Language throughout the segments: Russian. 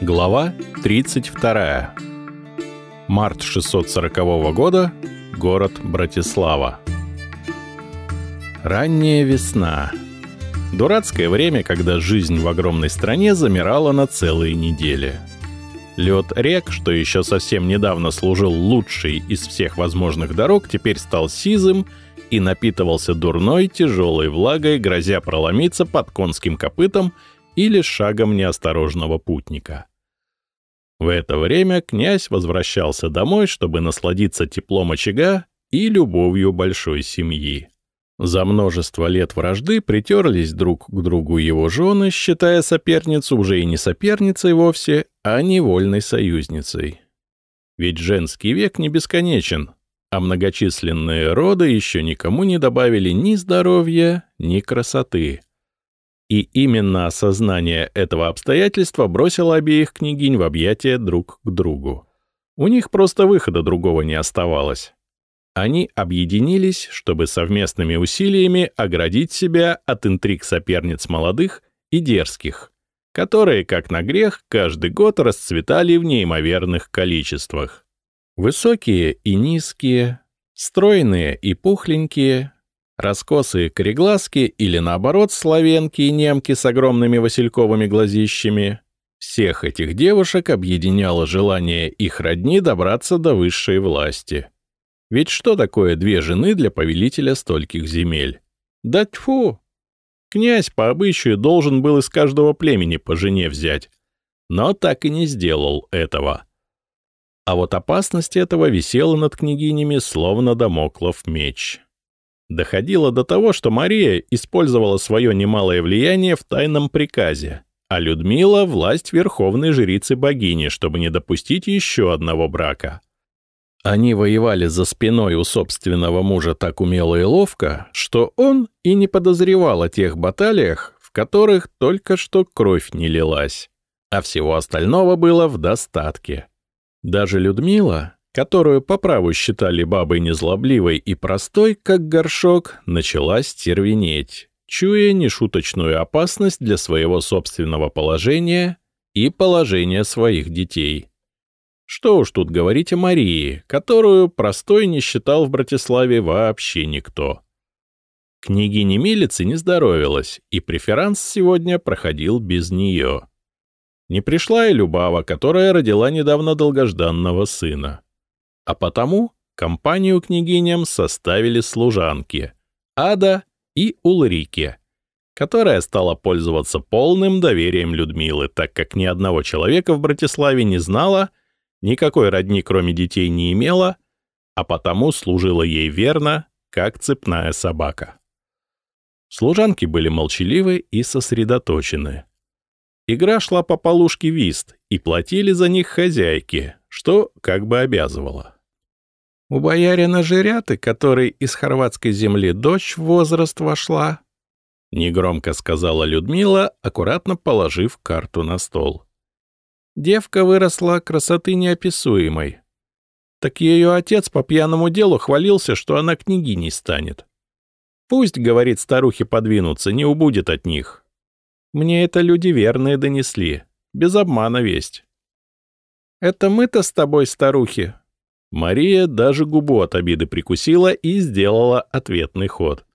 Глава 32. Март 640 года. Город Братислава. Ранняя весна. Дурацкое время, когда жизнь в огромной стране замирала на целые недели. Лед рек, что еще совсем недавно служил лучшей из всех возможных дорог, теперь стал сизым и напитывался дурной тяжелой влагой, грозя проломиться под конским копытом или шагом неосторожного путника. В это время князь возвращался домой, чтобы насладиться теплом очага и любовью большой семьи. За множество лет вражды притерлись друг к другу его жены, считая соперницу уже и не соперницей вовсе, а невольной союзницей. Ведь женский век не бесконечен, а многочисленные роды еще никому не добавили ни здоровья, ни красоты. И именно осознание этого обстоятельства бросило обеих княгинь в объятия друг к другу. У них просто выхода другого не оставалось. Они объединились, чтобы совместными усилиями оградить себя от интриг соперниц молодых и дерзких, которые, как на грех, каждый год расцветали в неимоверных количествах. Высокие и низкие, стройные и пухленькие, Раскосые кореглазки или, наоборот, славенки и немки с огромными васильковыми глазищами. Всех этих девушек объединяло желание их родни добраться до высшей власти. Ведь что такое две жены для повелителя стольких земель? Да тьфу! Князь по обычаю должен был из каждого племени по жене взять, но так и не сделал этого. А вот опасность этого висела над княгинями, словно домоклов меч. Доходило до того, что Мария использовала свое немалое влияние в тайном приказе, а Людмила — власть верховной жрицы богини, чтобы не допустить еще одного брака. Они воевали за спиной у собственного мужа так умело и ловко, что он и не подозревал о тех баталиях, в которых только что кровь не лилась, а всего остального было в достатке. Даже Людмила, которую по праву считали бабой незлобливой и простой, как горшок, начала стервенеть, чуя нешуточную опасность для своего собственного положения и положения своих детей. Что уж тут говорить о Марии, которую простой не считал в Братиславе вообще никто. Княгине Милицы не здоровилась, и преферанс сегодня проходил без нее. Не пришла и Любава, которая родила недавно долгожданного сына. А потому компанию княгиням составили служанки Ада и Улрике, которая стала пользоваться полным доверием Людмилы, так как ни одного человека в Братиславе не знала, никакой родни кроме детей не имела, а потому служила ей верно, как цепная собака. Служанки были молчаливы и сосредоточены. Игра шла по полушке вист, и платили за них хозяйки, что как бы обязывало. У боярина Жиряты, который из хорватской земли дочь в возраст вошла, — негромко сказала Людмила, аккуратно положив карту на стол. Девка выросла красоты неописуемой. Так ее отец по пьяному делу хвалился, что она княгиней станет. Пусть, говорит старухи, подвинутся, не убудет от них. Мне это люди верные донесли, без обмана весть. «Это мы-то с тобой, старухи, Мария даже губу от обиды прикусила и сделала ответный ход.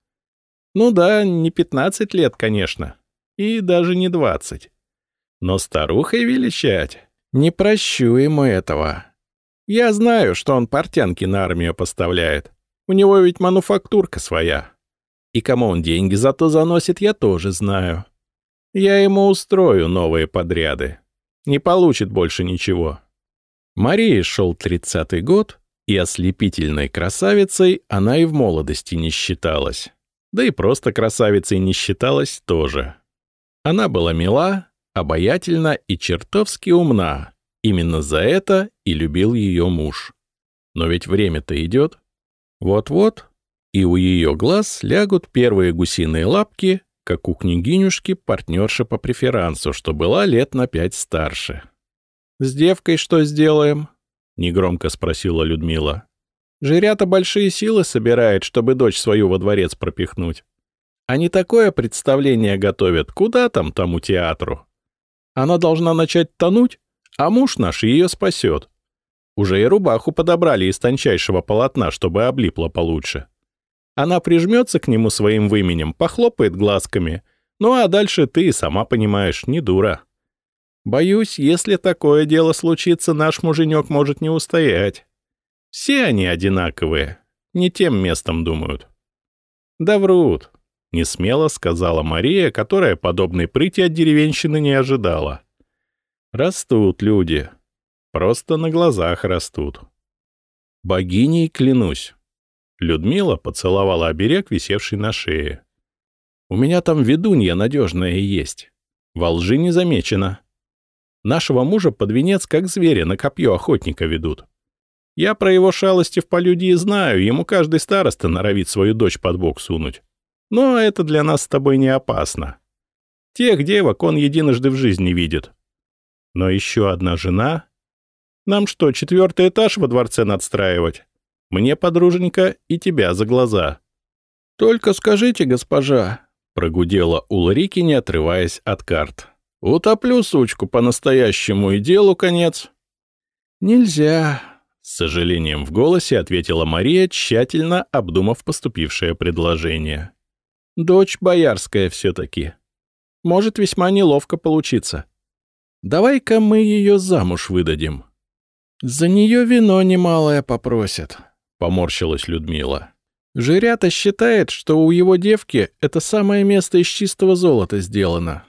Ну да, не 15 лет, конечно, и даже не 20. Но старухой величать не прощу ему этого. Я знаю, что он портянки на армию поставляет. У него ведь мануфактурка своя. И кому он деньги зато заносит, я тоже знаю. Я ему устрою новые подряды. Не получит больше ничего. Марии шел тридцатый год, и ослепительной красавицей она и в молодости не считалась. Да и просто красавицей не считалась тоже. Она была мила, обаятельна и чертовски умна. Именно за это и любил ее муж. Но ведь время-то идет. Вот-вот, и у ее глаз лягут первые гусиные лапки, как у княгинюшки партнерша по преферансу, что была лет на пять старше. «С девкой что сделаем?» — негромко спросила Людмила. «Жирята большие силы собирает, чтобы дочь свою во дворец пропихнуть. Они такое представление готовят, куда там тому театру. Она должна начать тонуть, а муж наш ее спасет. Уже и рубаху подобрали из тончайшего полотна, чтобы облипла получше. Она прижмется к нему своим выменем, похлопает глазками. Ну а дальше ты, сама понимаешь, не дура. Боюсь, если такое дело случится, наш муженек может не устоять. Все они одинаковые, не тем местом думают. Да врут, — несмело сказала Мария, которая подобной прыти от деревенщины не ожидала. Растут люди. Просто на глазах растут. Богиней клянусь. Людмила поцеловала оберег, висевший на шее. У меня там ведунья надежная есть. Во лжи не замечено. Нашего мужа под венец как зверя на копье охотника ведут. Я про его шалости в полюдии знаю, ему каждый староста норовит свою дочь под бок сунуть. Но это для нас с тобой не опасно. Тех девок он единожды в жизни видит. Но еще одна жена... Нам что, четвертый этаж во дворце надстраивать? Мне, подруженька, и тебя за глаза. Только скажите, госпожа, — прогудела Улрики, не отрываясь от карт. Утоплю сучку по-настоящему и делу конец. Нельзя, — с сожалением в голосе ответила Мария, тщательно обдумав поступившее предложение. Дочь боярская все-таки. Может весьма неловко получиться. Давай-ка мы ее замуж выдадим. За нее вино немалое попросят, — поморщилась Людмила. Жирята считает, что у его девки это самое место из чистого золота сделано.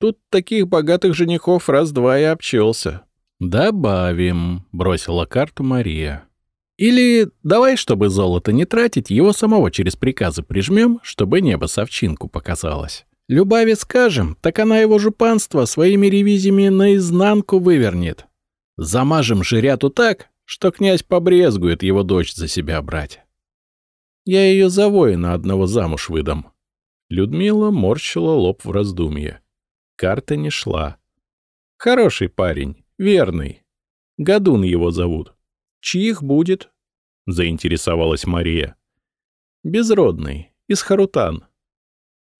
Тут таких богатых женихов раз-два и обчелся. «Добавим», — бросила карту Мария. «Или давай, чтобы золото не тратить, его самого через приказы прижмем, чтобы небо совчинку показалось. Любави скажем, так она его жупанство своими ревизиями наизнанку вывернет. Замажем жиряту так, что князь побрезгует его дочь за себя брать. Я ее за воина одного замуж выдам». Людмила морщила лоб в раздумье. Карта не шла. Хороший парень, верный. Гадун его зовут. Чьих будет? Заинтересовалась Мария. Безродный, из Харутан.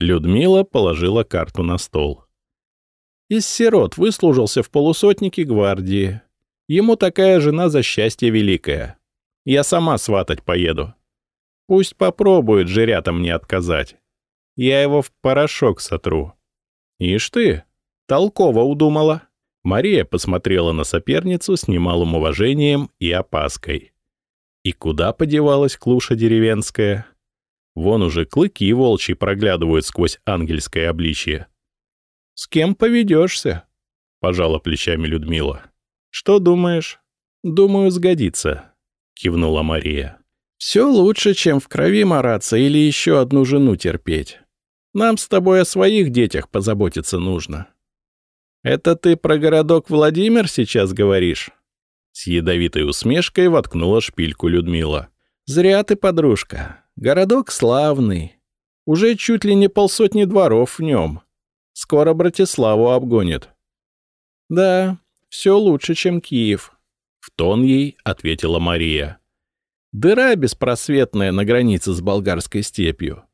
Людмила положила карту на стол. Из сирот выслужился в полусотнике гвардии. Ему такая жена за счастье великое. Я сама сватать поеду. Пусть попробует жирятам не отказать. Я его в порошок сотру. «Ишь ты, толково удумала». Мария посмотрела на соперницу с немалым уважением и опаской. И куда подевалась клуша деревенская? Вон уже клыки волчьи проглядывают сквозь ангельское обличье. «С кем поведешься?» — пожала плечами Людмила. «Что думаешь?» «Думаю, сгодится», — кивнула Мария. «Все лучше, чем в крови мараться или еще одну жену терпеть. Нам с тобой о своих детях позаботиться нужно. Это ты про городок Владимир сейчас говоришь? С ядовитой усмешкой воткнула шпильку Людмила. Зря ты, подружка. Городок славный. Уже чуть ли не полсотни дворов в нем. Скоро Братиславу обгонит. Да, все лучше, чем Киев. В тон ей ответила Мария. Дыра беспросветная на границе с болгарской степью.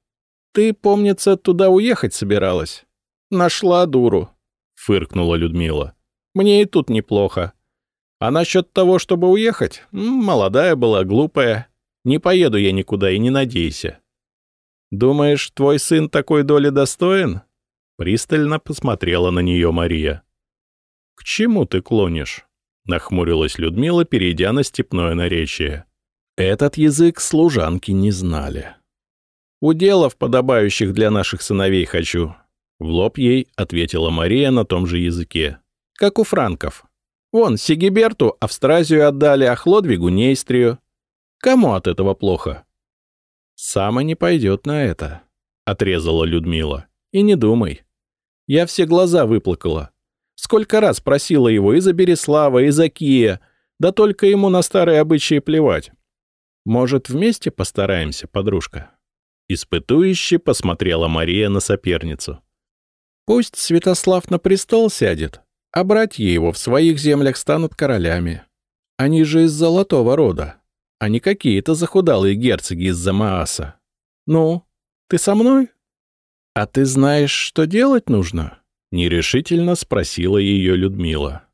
«Ты, помнится, туда уехать собиралась?» «Нашла дуру», — фыркнула Людмила. «Мне и тут неплохо. А насчет того, чтобы уехать? Молодая была, глупая. Не поеду я никуда и не надейся». «Думаешь, твой сын такой доли достоин?» Пристально посмотрела на нее Мария. «К чему ты клонишь?» — нахмурилась Людмила, перейдя на степное наречие. Этот язык служанки не знали. Уделов, подобающих для наших сыновей, хочу». В лоб ей ответила Мария на том же языке. «Как у франков. Вон, Сигиберту Австразию отдали, а Хлодвигу Нейстрию. Кому от этого плохо?» «Сама не пойдет на это», — отрезала Людмила. «И не думай. Я все глаза выплакала. Сколько раз просила его и за Береслава, и за Кия, да только ему на старые обычаи плевать. Может, вместе постараемся, подружка?» Испытующе посмотрела Мария на соперницу. «Пусть Святослав на престол сядет, а братья его в своих землях станут королями. Они же из золотого рода, а не какие-то захудалые герцоги из-за Мааса. Ну, ты со мной?» «А ты знаешь, что делать нужно?» — нерешительно спросила ее Людмила.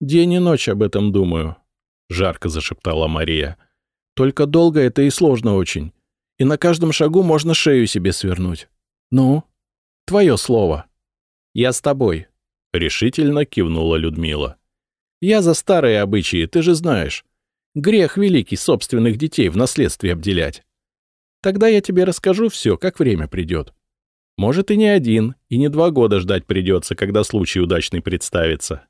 «День и ночь об этом думаю», — жарко зашептала Мария. «Только долго это и сложно очень, и на каждом шагу можно шею себе свернуть. Ну, твое слово». «Я с тобой», — решительно кивнула Людмила. «Я за старые обычаи, ты же знаешь. Грех великий собственных детей в наследстве обделять. Тогда я тебе расскажу все, как время придет. Может, и не один, и не два года ждать придется, когда случай удачный представится.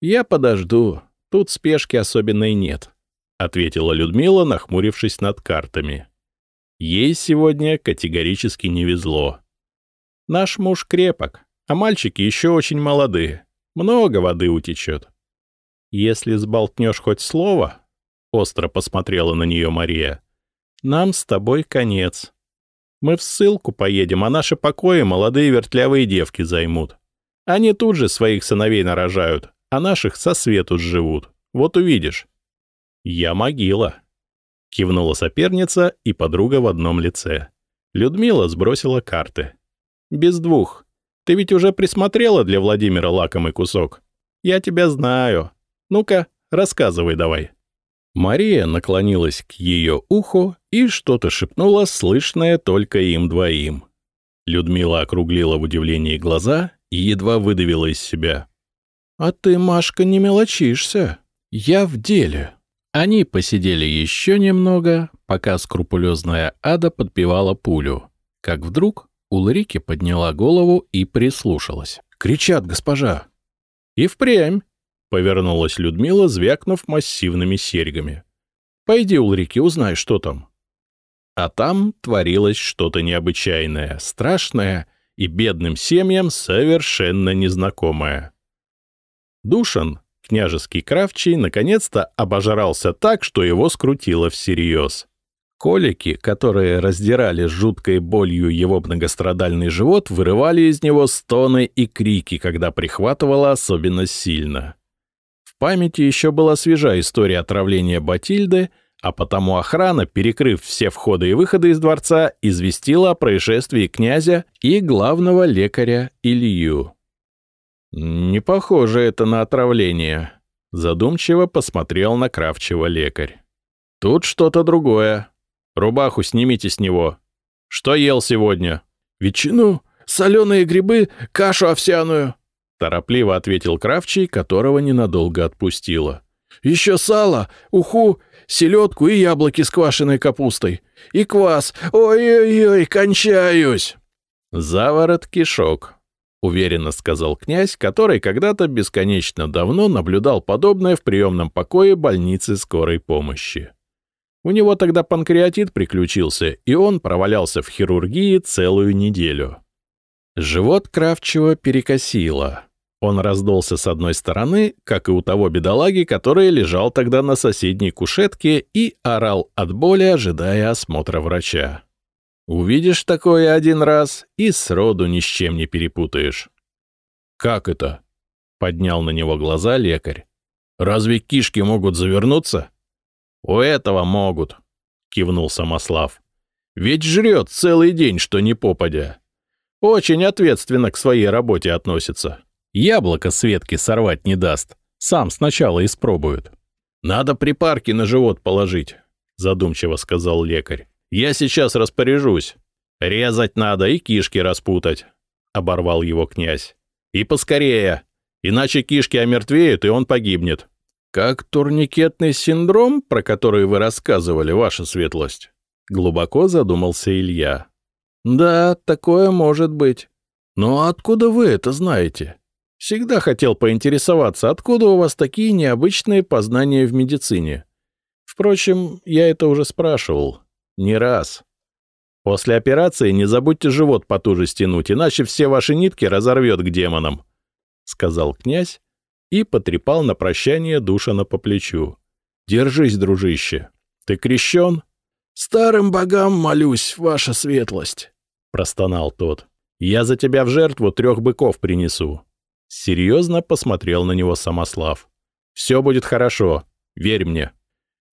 «Я подожду. Тут спешки особенной нет», — ответила Людмила, нахмурившись над картами. Ей сегодня категорически не везло. Наш муж крепок, а мальчики еще очень молодые. Много воды утечет. Если сболтнешь хоть слово, — остро посмотрела на нее Мария, — нам с тобой конец. Мы в ссылку поедем, а наши покои молодые вертлявые девки займут. Они тут же своих сыновей нарожают, а наших со свету сживут. Вот увидишь. Я могила. Кивнула соперница и подруга в одном лице. Людмила сбросила карты. Без двух. Ты ведь уже присмотрела для Владимира лакомый кусок. Я тебя знаю. Ну-ка, рассказывай давай. Мария наклонилась к ее уху и что-то шепнула, слышное только им двоим. Людмила округлила в удивлении глаза и едва выдавила из себя. «А ты, Машка, не мелочишься. Я в деле». Они посидели еще немного, пока скрупулезная ада подпевала пулю. Как вдруг Улрике подняла голову и прислушалась. «Кричат, госпожа!» «И впрямь!» Повернулась Людмила, звякнув массивными серьгами. «Пойди, Улрики, узнай, что там». А там творилось что-то необычайное, страшное и бедным семьям совершенно незнакомое. Душан, княжеский кравчий, наконец-то обожрался так, что его скрутило всерьез. Колики, которые раздирали с жуткой болью его многострадальный живот, вырывали из него стоны и крики, когда прихватывало особенно сильно памяти еще была свежа история отравления Батильды, а потому охрана, перекрыв все входы и выходы из дворца, известила о происшествии князя и главного лекаря Илью. «Не похоже это на отравление», — задумчиво посмотрел на Кравчева лекарь. «Тут что-то другое. Рубаху снимите с него. Что ел сегодня?» «Ветчину, соленые грибы, кашу овсяную», Торопливо ответил Кравчий, которого ненадолго отпустило. «Еще сало, уху, селедку и яблоки с квашеной капустой. И квас. Ой-ой-ой, кончаюсь!» «Заворот кишок», — уверенно сказал князь, который когда-то бесконечно давно наблюдал подобное в приемном покое больницы скорой помощи. У него тогда панкреатит приключился, и он провалялся в хирургии целую неделю. Живот Кравчева перекосило. Он раздулся с одной стороны, как и у того бедолаги, который лежал тогда на соседней кушетке и орал от боли, ожидая осмотра врача. Увидишь такое один раз и сроду ни с чем не перепутаешь. «Как это?» — поднял на него глаза лекарь. «Разве кишки могут завернуться?» «У этого могут», — кивнул Самослав. «Ведь жрет целый день, что не попадя. Очень ответственно к своей работе относится. Яблоко с ветки сорвать не даст. Сам сначала испробует. «Надо припарки на живот положить», — задумчиво сказал лекарь. «Я сейчас распоряжусь. Резать надо и кишки распутать», — оборвал его князь. «И поскорее, иначе кишки омертвеют, и он погибнет». «Как турникетный синдром, про который вы рассказывали, ваша светлость?» Глубоко задумался Илья. «Да, такое может быть. Но откуда вы это знаете?» Всегда хотел поинтересоваться, откуда у вас такие необычные познания в медицине. Впрочем, я это уже спрашивал. Не раз. После операции не забудьте живот потуже стянуть, иначе все ваши нитки разорвет к демонам», — сказал князь и потрепал на прощание Душана по плечу. «Держись, дружище. Ты крещен?» «Старым богам молюсь, ваша светлость», — простонал тот. «Я за тебя в жертву трех быков принесу. Серьезно посмотрел на него Самослав. «Все будет хорошо, верь мне».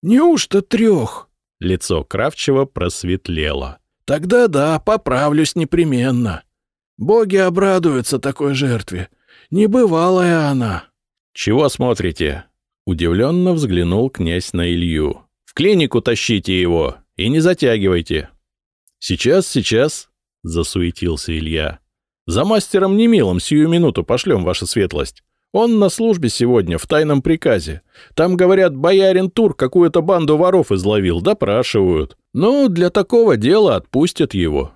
«Неужто трех?» Лицо Кравчева просветлело. Тогда да, поправлюсь непременно. Боги обрадуются такой жертве. Небывалая она. Чего смотрите? Удивленно взглянул князь на Илью. В клинику тащите его и не затягивайте. Сейчас, сейчас, засуетился Илья. За мастером Немилом сию минуту пошлем, ваша светлость. Он на службе сегодня, в тайном приказе. Там, говорят, боярин Тур какую-то банду воров изловил, допрашивают. Ну, для такого дела отпустят его.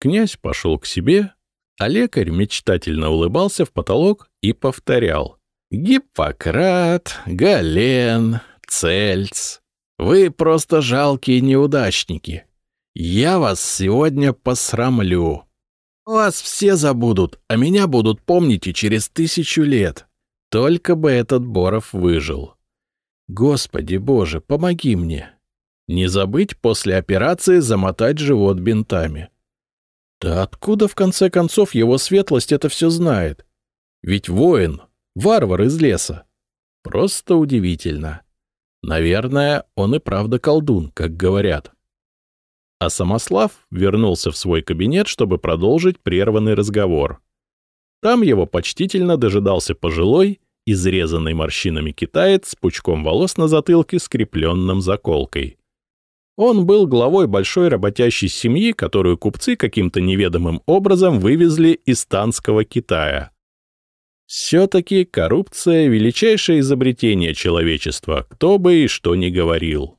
Князь пошел к себе, а лекарь мечтательно улыбался в потолок и повторял. «Гиппократ, Гален, Цельц, вы просто жалкие неудачники. Я вас сегодня посрамлю. Вас все забудут, а меня будут помнить и через тысячу лет. Только бы этот Боров выжил. Господи боже, помоги мне. Не забыть после операции замотать живот бинтами. Да откуда, в конце концов, его светлость это все знает? Ведь воин, варвар из леса. Просто удивительно. Наверное, он и правда колдун, как говорят а Самослав вернулся в свой кабинет, чтобы продолжить прерванный разговор. Там его почтительно дожидался пожилой, изрезанный морщинами китаец с пучком волос на затылке, скрепленным заколкой. Он был главой большой работящей семьи, которую купцы каким-то неведомым образом вывезли из Танского Китая. Все-таки коррупция — величайшее изобретение человечества, кто бы и что ни говорил.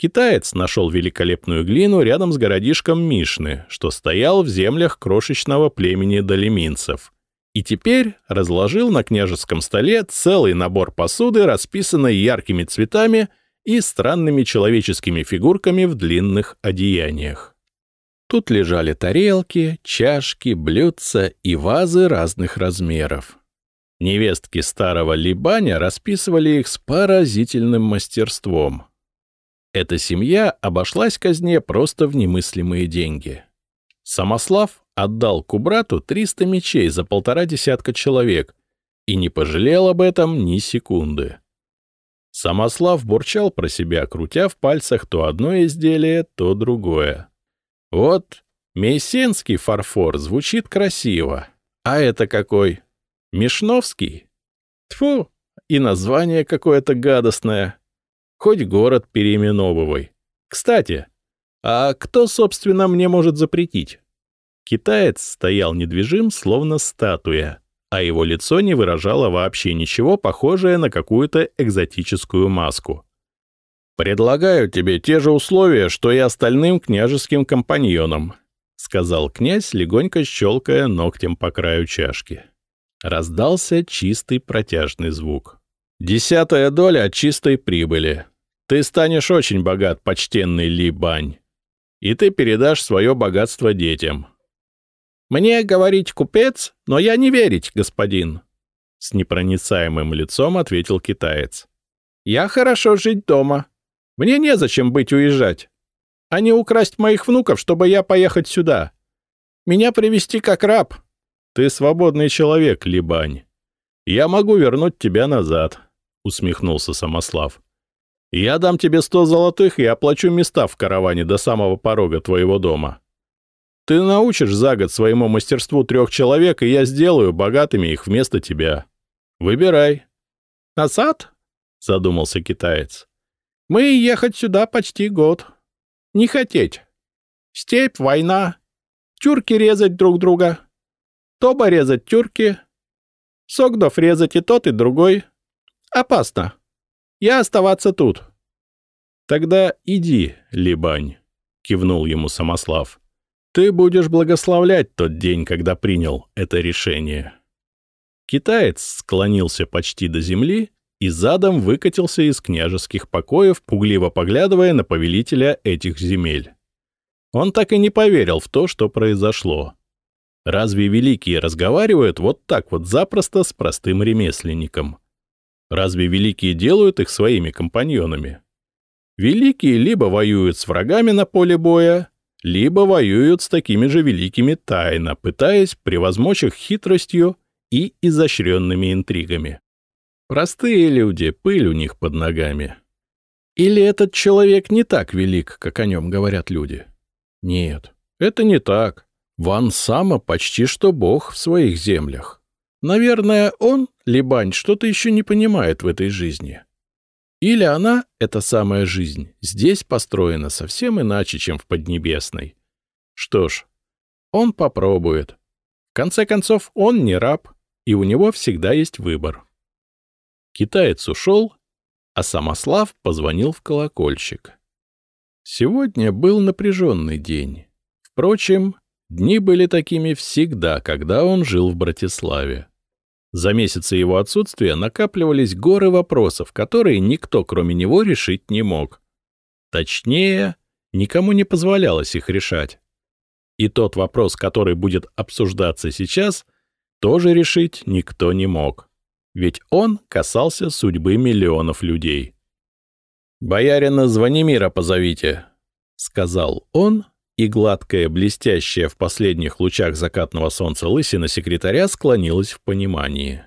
Китаец нашел великолепную глину рядом с городишком Мишны, что стоял в землях крошечного племени долеминцев. И теперь разложил на княжеском столе целый набор посуды, расписанной яркими цветами и странными человеческими фигурками в длинных одеяниях. Тут лежали тарелки, чашки, блюдца и вазы разных размеров. Невестки старого Либаня расписывали их с поразительным мастерством. Эта семья обошлась казне просто в немыслимые деньги. Самослав отдал Кубрату 300 мечей за полтора десятка человек и не пожалел об этом ни секунды. Самослав бурчал про себя, крутя в пальцах то одно изделие, то другое. Вот Мейсенский фарфор звучит красиво. А это какой? Мишновский? Тфу, и название какое-то гадостное. Хоть город переименовывай. Кстати, а кто, собственно, мне может запретить? Китаец стоял недвижим, словно статуя, а его лицо не выражало вообще ничего, похожее на какую-то экзотическую маску. «Предлагаю тебе те же условия, что и остальным княжеским компаньонам», — сказал князь, легонько щелкая ногтем по краю чашки. Раздался чистый протяжный звук. Десятая доля от чистой прибыли. Ты станешь очень богат, почтенный Ли Бань. И ты передашь свое богатство детям. Мне говорить купец, но я не верить, господин. С непроницаемым лицом ответил китаец. Я хорошо жить дома. Мне незачем быть уезжать. А не украсть моих внуков, чтобы я поехать сюда. Меня привести как раб. Ты свободный человек, Либань. Я могу вернуть тебя назад усмехнулся Самослав. «Я дам тебе сто золотых и оплачу места в караване до самого порога твоего дома. Ты научишь за год своему мастерству трех человек, и я сделаю богатыми их вместо тебя. Выбирай». «Назад?» — задумался китаец. «Мы ехать сюда почти год. Не хотеть. Степь, война. Тюрки резать друг друга. Тоба резать тюрки. Согдов резать и тот, и другой. Опасно. Я оставаться тут. Тогда иди, Либань, кивнул ему Самослав. Ты будешь благословлять тот день, когда принял это решение. Китаец склонился почти до земли и задом выкатился из княжеских покоев, пугливо поглядывая на повелителя этих земель. Он так и не поверил в то, что произошло. Разве великие разговаривают вот так вот запросто с простым ремесленником? Разве великие делают их своими компаньонами? Великие либо воюют с врагами на поле боя, либо воюют с такими же великими тайно, пытаясь превозмочь их хитростью и изощренными интригами. Простые люди, пыль у них под ногами. Или этот человек не так велик, как о нем говорят люди? Нет, это не так. Ван Сама почти что бог в своих землях. Наверное, он, Либань, что-то еще не понимает в этой жизни. Или она, эта самая жизнь, здесь построена совсем иначе, чем в Поднебесной. Что ж, он попробует. В конце концов, он не раб, и у него всегда есть выбор. Китаец ушел, а Самослав позвонил в колокольчик. Сегодня был напряженный день. Впрочем, дни были такими всегда, когда он жил в Братиславе. За месяцы его отсутствия накапливались горы вопросов, которые никто, кроме него, решить не мог. Точнее, никому не позволялось их решать. И тот вопрос, который будет обсуждаться сейчас, тоже решить никто не мог. Ведь он касался судьбы миллионов людей. «Боярина Звонимира позовите», — сказал он, и гладкая, блестящая в последних лучах закатного солнца лысина секретаря склонилась в понимании.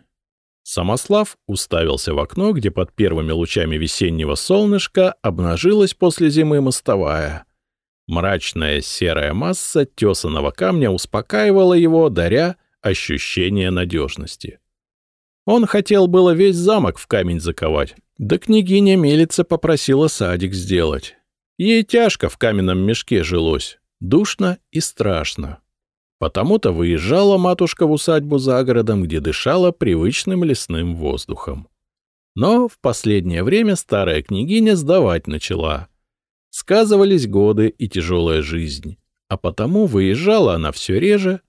Самослав уставился в окно, где под первыми лучами весеннего солнышка обнажилась после зимы мостовая. Мрачная серая масса тесаного камня успокаивала его, даря ощущение надежности. Он хотел было весь замок в камень заковать, да княгиня Мелица попросила садик сделать. Ей тяжко в каменном мешке жилось. Душно и страшно. Потому-то выезжала матушка в усадьбу за городом, где дышала привычным лесным воздухом. Но в последнее время старая княгиня сдавать начала. Сказывались годы и тяжелая жизнь, а потому выезжала она все реже,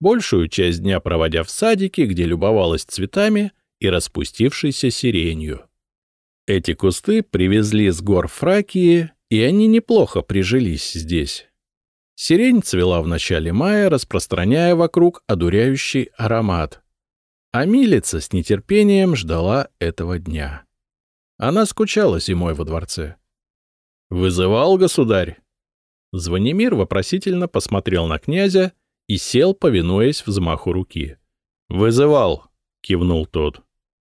большую часть дня проводя в садике, где любовалась цветами и распустившейся сиренью. Эти кусты привезли с гор Фракии, и они неплохо прижились здесь. Сирень цвела в начале мая, распространяя вокруг одуряющий аромат. А милица с нетерпением ждала этого дня. Она скучала зимой во дворце. «Вызывал, государь?» Звонимир вопросительно посмотрел на князя и сел, повинуясь взмаху руки. «Вызывал», — кивнул тот.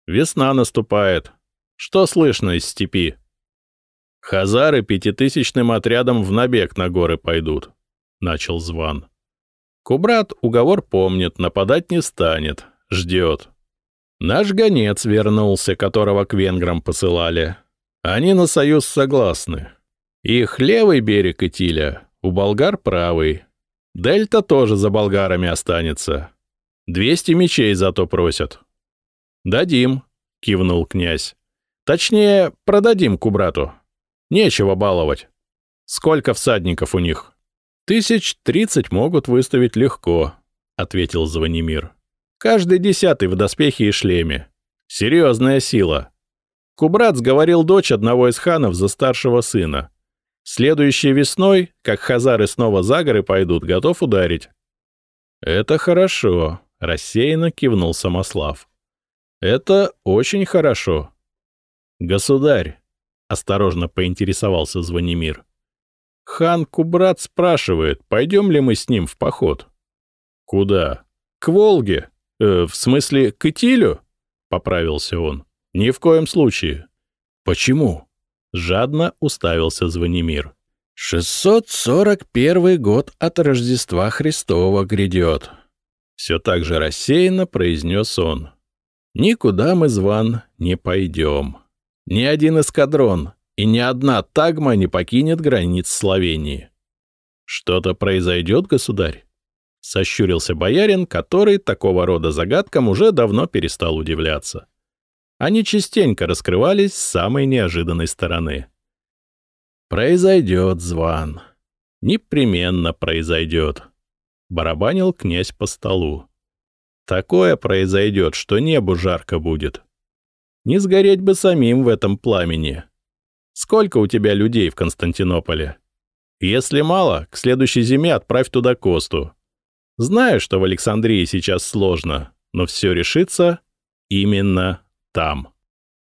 «Весна наступает. Что слышно из степи?» «Хазары пятитысячным отрядом в набег на горы пойдут. — начал Зван. Кубрат уговор помнит, нападать не станет, ждет. Наш гонец вернулся, которого к венграм посылали. Они на союз согласны. Их левый берег Итиля, у болгар правый. Дельта тоже за болгарами останется. Двести мечей зато просят. «Дадим», — кивнул князь. «Точнее, продадим Кубрату. Нечего баловать. Сколько всадников у них?» «Тысяч тридцать могут выставить легко», — ответил Звонимир. «Каждый десятый в доспехе и шлеме. Серьезная сила. Кубрат сговорил дочь одного из ханов за старшего сына. Следующей весной, как хазары снова за горы пойдут, готов ударить». «Это хорошо», — рассеянно кивнул Самослав. «Это очень хорошо». «Государь», — осторожно поинтересовался Звонимир, Хан Кубрат спрашивает, пойдем ли мы с ним в поход. Куда? К Волге. Э, в смысле, к Итилю? Поправился он. Ни в коем случае. Почему? Жадно уставился Звонимир. 641 год от Рождества Христова грядет. Все так же рассеянно произнес он. Никуда мы, Зван, не пойдем. Ни один эскадрон, и ни одна тагма не покинет границ Словении. «Что-то произойдет, государь?» — сощурился боярин, который такого рода загадкам уже давно перестал удивляться. Они частенько раскрывались с самой неожиданной стороны. «Произойдет, Зван. Непременно произойдет», — барабанил князь по столу. «Такое произойдет, что небу жарко будет. Не сгореть бы самим в этом пламени, Сколько у тебя людей в Константинополе? Если мало, к следующей зиме отправь туда Косту. Знаю, что в Александрии сейчас сложно, но все решится именно там.